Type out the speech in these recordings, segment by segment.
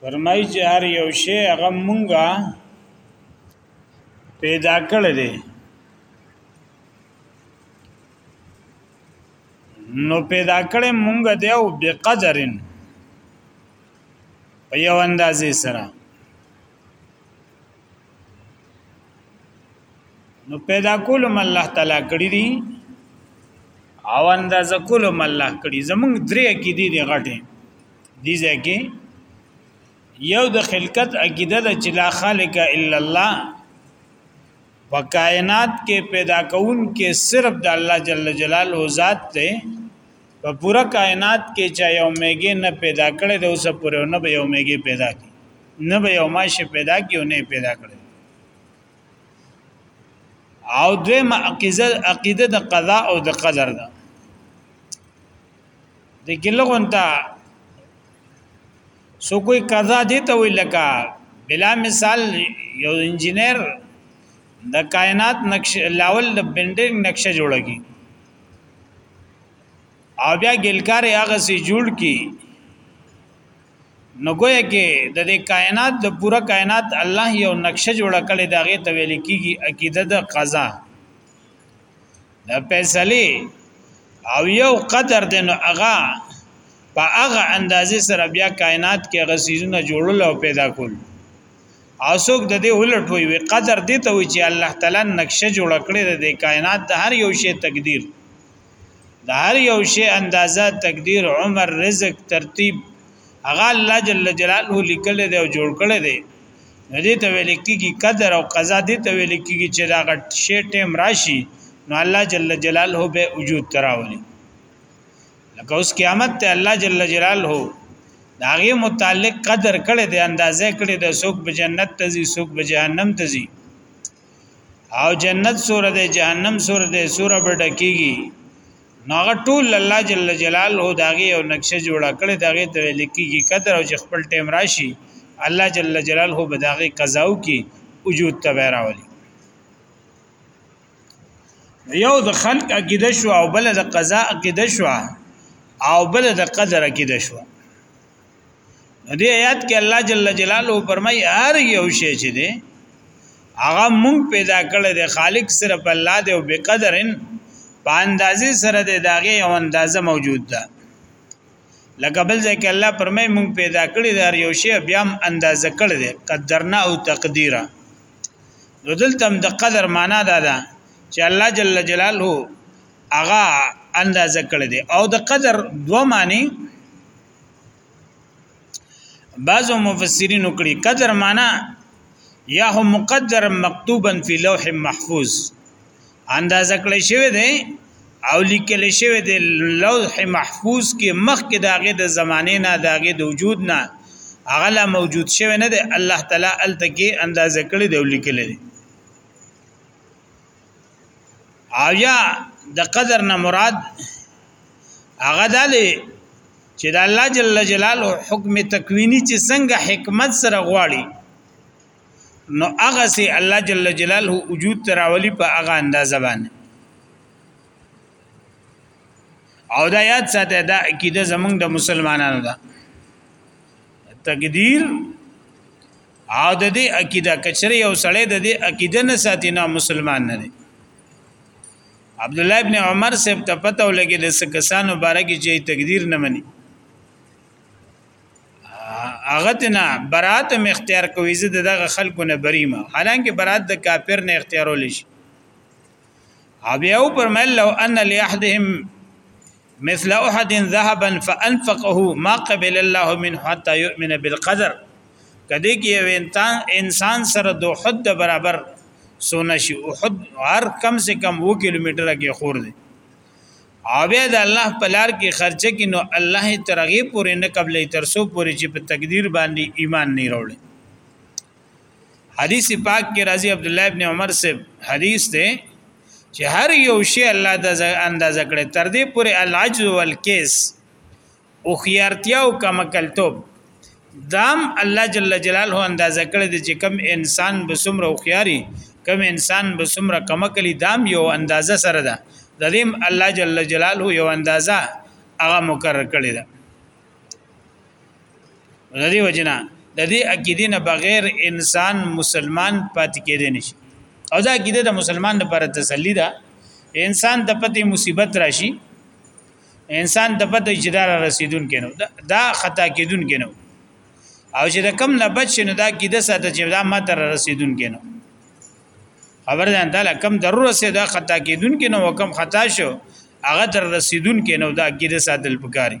فرمایي چې هر یو شی هغه مونږه پیدا کړی دی نو پیدا کړی مونږه دی او بقدرن په یو اندازې سره نو پیدا کولم الله تعالی کړی دي او انداز کولم الله کړی زمونږ درې کې دي دي غټه دي ځکه یو د خلقت عقیده د چې لا خالق الا الله په کائنات کې پیدا کون کې صرف د الله جل جلاله ذات ته په پوره کائنات کې چې یو میګه نه پیدا کړي د اوسه پورې نه به یو میګه پیدا کړي نه به یو ماشه پیدا کړي نه پیدا کړي او دوی معقیزه عقیده د قضا او د قدر ده د ګلغون ته سو کوئی قضا دی ته وی لکه بلا مثال یو انجینر د کائنات نقش لاول د بلډینګ نقشه جوړه کی او بیا ګلکار هغه سي جوړ کی نو ګویا کې د دې کائنات د پوره کائنات الله یو نقشه جوړه کړې دا غي ته ویل کیږي عقیده د قضا د فیصله او یو قدر د نو هغه په هغه اندازې سره بیا کائنات کې غسیزونه جوړول او پیدا کول اوسوک د دې ولټوي وي قدر دې ته وي چې الله تعالی نقشه جوړ کړې ده د کائنات د هر یو شی تقدیر د هر یو شی اندازه تقدیر عمر رزق ترتیب هغه الله جل جلاله لیکل دی او جوړ کړی دی دې ته ویل کېږي قدر او قضا دې ته ویل کېږي چې دا غټ شی ټیم راشي نو الله جل جلاله به وجود تراولي لکه اوس قیامت ته الله جل جلاله دا غي متعلق قدر کړي د اندازې کړي د سوق به جنت ته زی سوق به جهنم ته زی او جنت سور ده جهنم سور ده سور به ډکیږي نو هغه ټول الله جل جلاله دا غي او نقشه جوړه کړي دا غي ته لیکيږي قدر او خپل ټیم راشي الله جل جلاله به دا غي قضاو کی وجود ته راولي یو د خلق عقیده شو او بل د قضا عقیده شو او بل د قدر عقیده شو دې آیات کې الله جل جلاله فرمایي هر یو شی چې دی هغه مونږ پیدا کړل دی خالق صرف الله دی او بقدرن په اندازې سره دی داغه یو اندازه موجود ده لکه بل ځکه الله پرمه مونږ پیدا کړی دار یو شی بیا هم اندازه کړی دی قدرنا او تقدیره نو دلته د قدر معنا دا ده چې الله جل جلاله هغه اندازه کړی دی او د قدر دوه معنی بعضو مفسرین کړي قدر معنا یا هم مقدر مکتوبا فی لوح محفوظ اندازه کړی شوی دی او لیکل شوی دی لوح محفوظ کې مخکې داغه د زمانه نه داغه د وجود نه هغه لا موجود شوی نه دی الله تعالی التکی اندازه کړی دی لیکل دی او یا د قدر نه مراد هغه دلی چې د الله جل جلاله حکم تکوینی چې څنګه حکمت سره غواړي نو هغه سي الله جل جلاله وجود تراولي په هغه اندازه باندې او دا یاد ساته دا عقیده زمونږ د مسلمانانو ده تقدیر او د دې عقیده کچره یو سړی د دې عقیده نه ساتي نه مسلمان نه دی عبد الله ابن عمر سب ته پته ولګي د سکسانو بارګي چې تقدیر نه مني هغه تنا برات هم اختیار کوي زه دغه خلکو نه بریم حالانکه برات د کافر نه اختیارول شي بیا او پرمل لو ان لاحدهم مثل احد ذهبا فانفقه ما قبل الله منه حتى يؤمن بالقدر کدی کې یو انسان سره دو حد برابر سونه شي او حد هر کم سے کم 2 کیلومتر کې خور دی او بیا د الله په لار کې خرچه کې نو الله ترغه پورې نه قبلې تر سو پورې چې په تقدیر باندې ایمان نه وروړي حدیث پاک کې راځي عبد الله ابن عمر سے حدیث ده چې هر یو شی الله د اندازه کړي تر دې پورې العجز والکیس او خيارتیا او کمکلتوب دام الله جل جلاله اندازه کړی دی چې کم انسان به سمره او خياري کم انسان به سمره کمکلی دام یو اندازه سره ده د دې الله جل جلاله یو اندازه هغه مقرر کړی ده غدي وجنا د دې عقیدې نه بغیر انسان مسلمان پاتې کېدې نشي او دا عقیده د مسلمان لپاره تسلی ده انسان د پتی مصیبت راشي انسان د پته چې دا رسیدون کینو دا خطا کیدون کینو او چې د کم نه بچ نه دا کیده ساته چې دا ماته رسیدون کینو خبر ده تعالی کم ضرورت سه دا خطا کیدون کینو او کم خطا شو هغه در رسیدون کینو دا کیده ساتل پکاري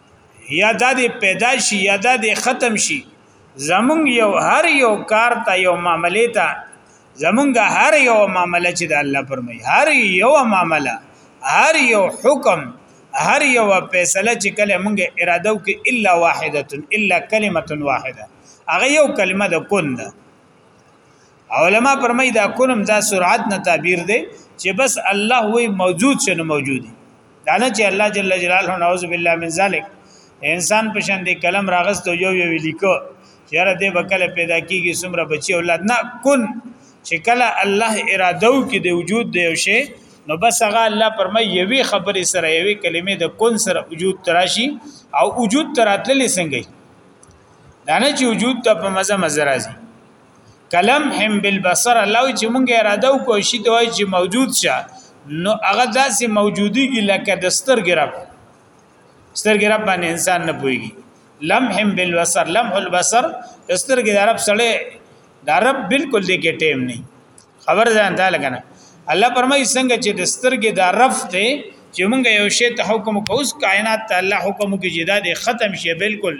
یا دا دی پیدا شي یا دا دی ختم شي زمونږ یو هر یو کار ته یو معاملې ته زمونږ هر یو معاملې چې د الله پرمای هر یو معاملې هر یو حکم هر یو فیصله چې کله مونږ اراده وکړي الا واحده الا کلمه واحده هغه یو کلمه د کون ده علما پرمای دا کونم دا سرعت نه تعبیر دی چې بس الله وی موجود شنو موجود دی دا نه چې الله جل جلاله نعوذ بالله من ذلک انسان په شان دی قلم راغست او یو یو لیکو چیرې دې بکله پیدا کیږي سمره بچي اولاد نه کن چې کله الله اراده وکړي د وجود دی او شی نو بس هغه الله پرمه یوې خبرې سره یوې کلمې د کن سره وجود تراشي او وجود تراتلې څنګه دانه چې وجود ته په مزه مزه راځي کلم هم بالبصر الله چې مونږ اراده وکړو شي ته چې موجود شه نو هغه داسې موجودی کی لکه د سترګې رب سترګې رب باندې انسان نه پويږي لم هم بالبصر لم البصر سترګې د رب سره د رب بالکل دې کې ټیم نه خبر ځان ته لګنه الله پرمای څنګه چې د سترګې د رب ته چې مونږ یو شی ته حکم کوس کائنات ته الله حکم کې جدا دې ختم شي بالکل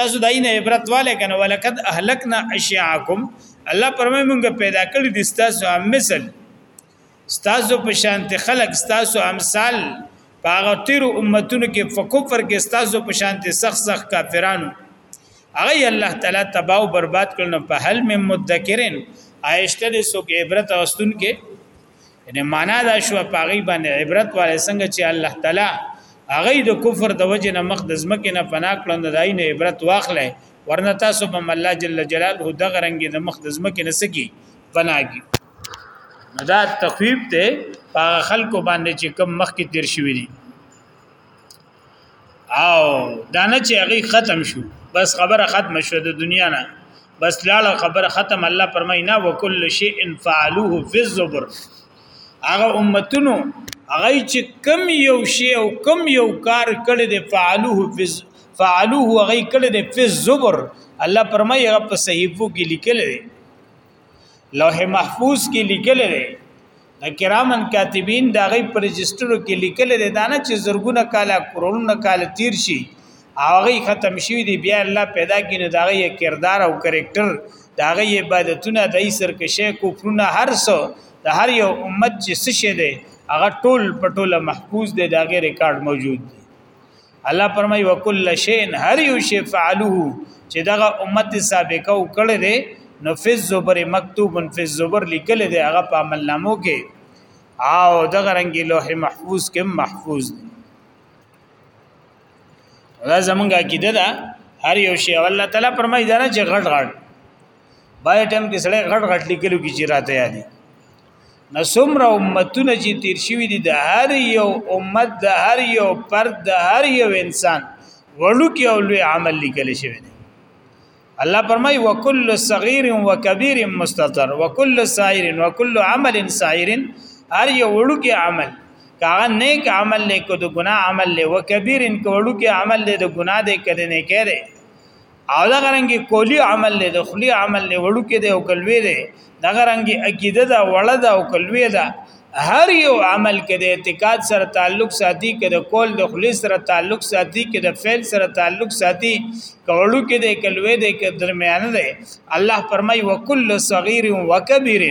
تاسو داینه عبرت والے کنه ولقد اهلکنا اشیاعکم الله پرمه مونږه پیدا کړی د تاسو هم مثل تاسو په شانت خلق تاسو امثال پاغه تیر امتونو کې فکفر کې تاسو په شانت سخت سخت کافرانو هغه الله تعالی تباہ او برباد کړنو په حل مم مدکرین آیشته دې سو کې عبرت اوستون کې یعنی معنا دا شو پاغي باندې عبرت والے څنګه چې الله تعالی هغه د کفر د وجه نه مخ د زمکه نه پناه کړند دای نه عبرت واخلې ورنه تاسو به الله جل جلاله د غرنګ د مخ د زمکه نه سکی پناه کی دا تخویب ته په خلکو باندې چې کم مخ کې تیر شوی دي او دانه چې هغه ختم شو بس خبره ختم شو د دنیا نه بس لاړه خبره ختم الله فرمای نه وکل شی ان فعلوه فی الزبر هغه امتونو هغه چې کم یو شی او کم یو کار کړي د فعلوه فی فعلوه هغه کړي د فی الزبر الله فرمای هغه په صحیفو کې لیکل دي لوح محفوظ کې لیکل لري د کرامن کاتبین دا غي پر رجسترو کې لیکل لري دا نه چې زرګونه کاله کرونه کاله تیر شي هغه ختم شي دی بیا الله پیدا کینې دا غي کردار او کریکٹر دا غي عبادتونه د سرکشه کوفرونه هر څو د هر یو امت چې څه شه دی هغه ټول پټوله محفوظ دی دا غي ریکارډ موجود دی الله فرمای وکل شین هر یو شی فعلوه چې دغه امت سابقه او کړه دې نو فی الزبر مکتوب فی الزبر لیکل دې هغه په عمل نامو کې او دغه رنګي لوح محفوظ کې محفوظ دی دا زمونږ عقیده ده هر یو شی الله تعالی فرمایي دا نه چې غټ غټ بای ټیم کې سړی غټ غټ لیکلو کې چې راته یادي نو څومره امتونه چې تیر شوي دي د هر یو امت د هر یو فرد د هر یو انسان وړوکی او لوی عمل لیکل شوی دی الله فرمای وکل صغیر و کبیر مستتر وکل سائر وکل عمل سائر هر یو وړوکی عمل کاغه نیک عمل لیکو د ګناه عمل له وکبیر ان کو وړوکی عمل له د ګناه د کده نه کړي او دا غرنګي کولی عمل له دخلی عمل له وړو کې دی او کلوي دی دا غرنګي عقیده دا وړه دا او کلوي دا هر یو عمل کې د اعتقاد سره تعلق ساتي کې د کول د خلی سره تعلق ساتي کې د فعل سره تعلق ساتي کوړو کې د کلوي د کې درمیان دی الله فرمای وکل صغیر وکبیر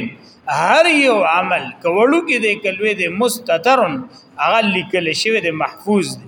هر یو عمل کوړو کې د کلوي د مستترن هغه لیکل شوی د محفوظ دی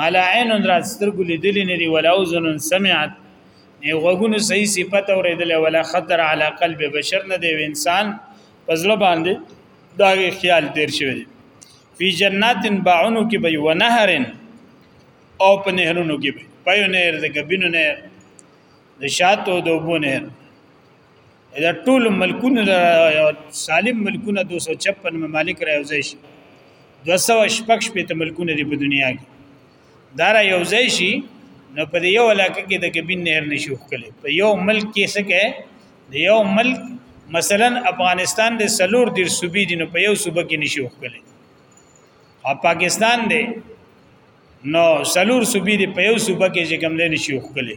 مالا عین را سترګو لیدلې نه دی ولا اذن سمعت نه غوګونو صحیح صفت اوریدل ولا خطر علی قلب بشر نه دی انسان پزړه باندې دا خیال تیر شوی دی فی جنات باعونو کې به ونهرن او په نهرونو کې به پيو نهر د ګبینو نهر د شاتو د وبو نهر دا ټول ملکونه سالم ملکونه 256 ممالک را یوځای شي 216 په ملکونه دی په دنیا کې دا را یوځای شي نو په یو علاقې کې د کبین نهر نشو خلې په یو ملک کې څه کې د یو ملک مثلا افغانستان د سلور دیر صوبې دي نو په یو صوبه کې نشو خلې او پاکستان دی نو سلور صوبې دي په یو صوبه کې چې کوم نه نشو خلې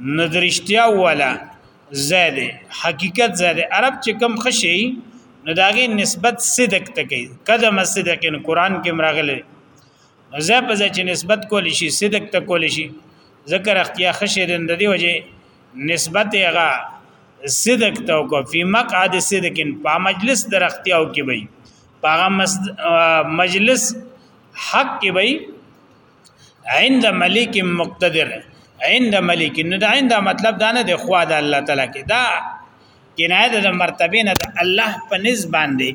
نو درشتیا ولا زیاده حقیقت زیاده عرب چې کم خشي نو داغه نسبت صدق ته کوي قدم صدق ان قران کې مراغله زه په ځکه نسبت کول شي صدق ته کول شي ذکر اختیا خشي د دې وجه نسبت هغه صدق ته کو فی مقعد صدق په مجلس در اختیاو کې وي په مجلس حق کې وي عند ملک مقتدر عند ملک نو دا عند مطلب دا نه دی خوا د الله تعالی کې دا کنایه د مرتبه نه د الله په نسبت باندې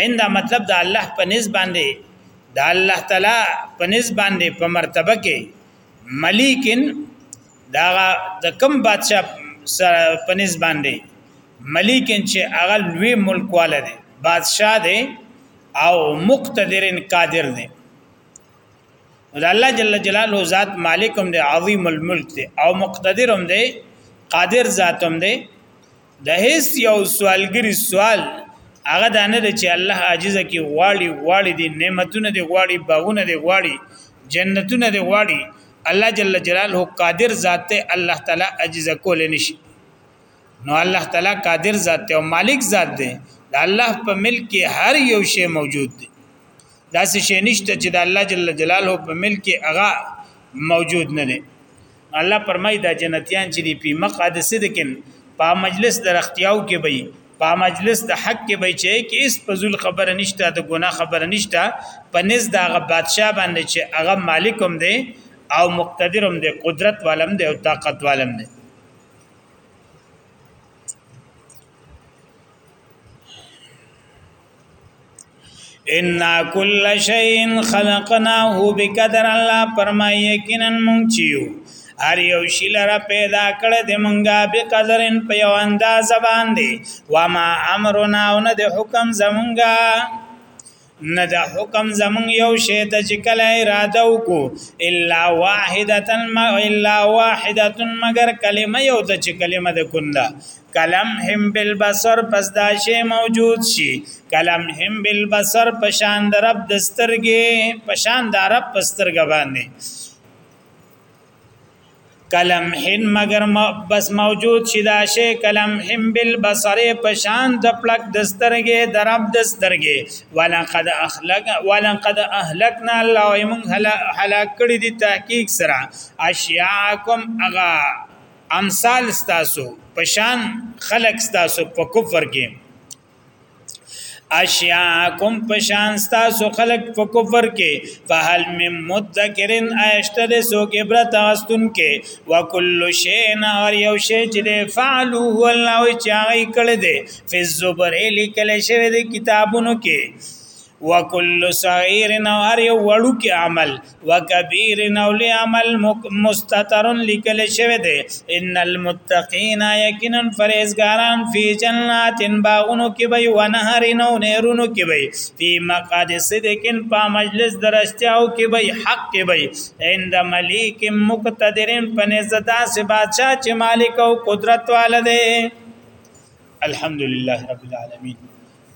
عند مطلب د الله په نسبت باندې د الله تعالی په نسبت باندې په مرتبه کې ملکن دا د کم بادشاہ په نسبت باندې ملکن چې هغه لوی ملک والده بادشاہ دی او مقتدرن قادر دی نو د الله جل جلاله ذات مالک هم دی عظیم الملک دی او مقتدر هم دی قادر ذات هم دی د هیڅ یو سوالګری سوال هغه د نه چې الله عاجز کی غواړي غواړي دي نعمتونه دي غواړي باغونه دي غواړي جنتونه دي غواړي الله جل جلاله قادر ذات ته الله تعالی عاجز کول نشي نو الله تعالی قادر ذات ته او مالک ذات دی د الله په ملک کې هر یو شی موجود دی دا څه شي نشته چې د الله جل جلاله په ملک هغه موجود نه دی الله پرمای دا جنتیان چې دی په مقعد صدقن په مجلس درختیاو کې وي په مجلس د حق کې به چې کې اس په ذل خبره نشته د ګناه خبره نشته په نس دا غ بادشاہ باندې چې هغه مالکم دی او مقتدرم دی قدرت والم دی او طاقت والم دی ان کل شیء خلقناه بقدر الله فرمای یقینا مونږ چیو هر یو شی لره پیدا کړ د مونږه بقدرن په یو انداز باندې و ما امرنا او نه د حکم زمونږه نه د حکم زمون یو شی ته چې کله اراده وکړو الا واحده ما الا واحده مگر کلمه یو ته چې کلمه د کنده کلم هم بالبصر پس دا شی موجود شي کلم هم بالبصر پشان د رب د سترګې پشان د رب په سترګه باندې کلم هم مگر بس موجود شي دا شی کلم هم بالبصر پشان د پلک د سترګې د رب د سترګې ولقد اخلق ولقد اهلكنا الله ومن هلاك کړي دي تحقیق سره اشیاءکم اغا امثال ستاسو پشان خلق ستاسو په کفر کې اشیاء کوم پشان ستاسو خلق په کفر کې فهل من مدکرن اشتد سو کې برت استون کې وکل شین اور یو شی چې فعلو والله چاغی کړه دې فی الزبر لیکل شوی د کتابونو کې وکل صغیر نو هر یو وړو کې عمل وکبیر نو له عمل مستتر لیکل شوی دی ان المتقین یقینا فرزګاران فی جنات باغونو کې وي و نهر نو نهرونو کې وي فی مقعد صدق په مجلس درشتیاو کې وي حق کې وي عند ملیک مقتدرین په نزد داسې بادشاہ چې مالک او قدرت والده الحمدلله رب العالمین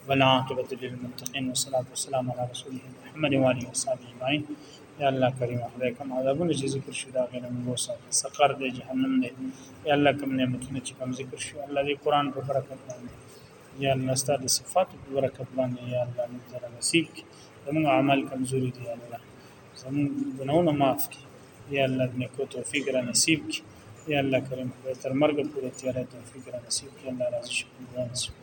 والعاقبة للمتقين والصلاة والسلام على رسوله محمد وآله وصحبه أجمعين یا الله کریم خدای کوم عذابونه چې ذکر شو دا غیر موږ وساتي سقر دی جهنم دی یا الله کوم نعمتونه چې کوم ذکر شو الله دې قران په برکت باندې یا الله ستاسو صفات په برکت باندې یا الله موږ سره نصیب کړي زموږ عمل کمزوري دی الله زموږ ګناونه معاف کړي یا الله دې کو توفیق را نصیب کړي یا الله کریم خدای تر مرګ پورې تیارې توفیق را نصیب کړي الله راضي شي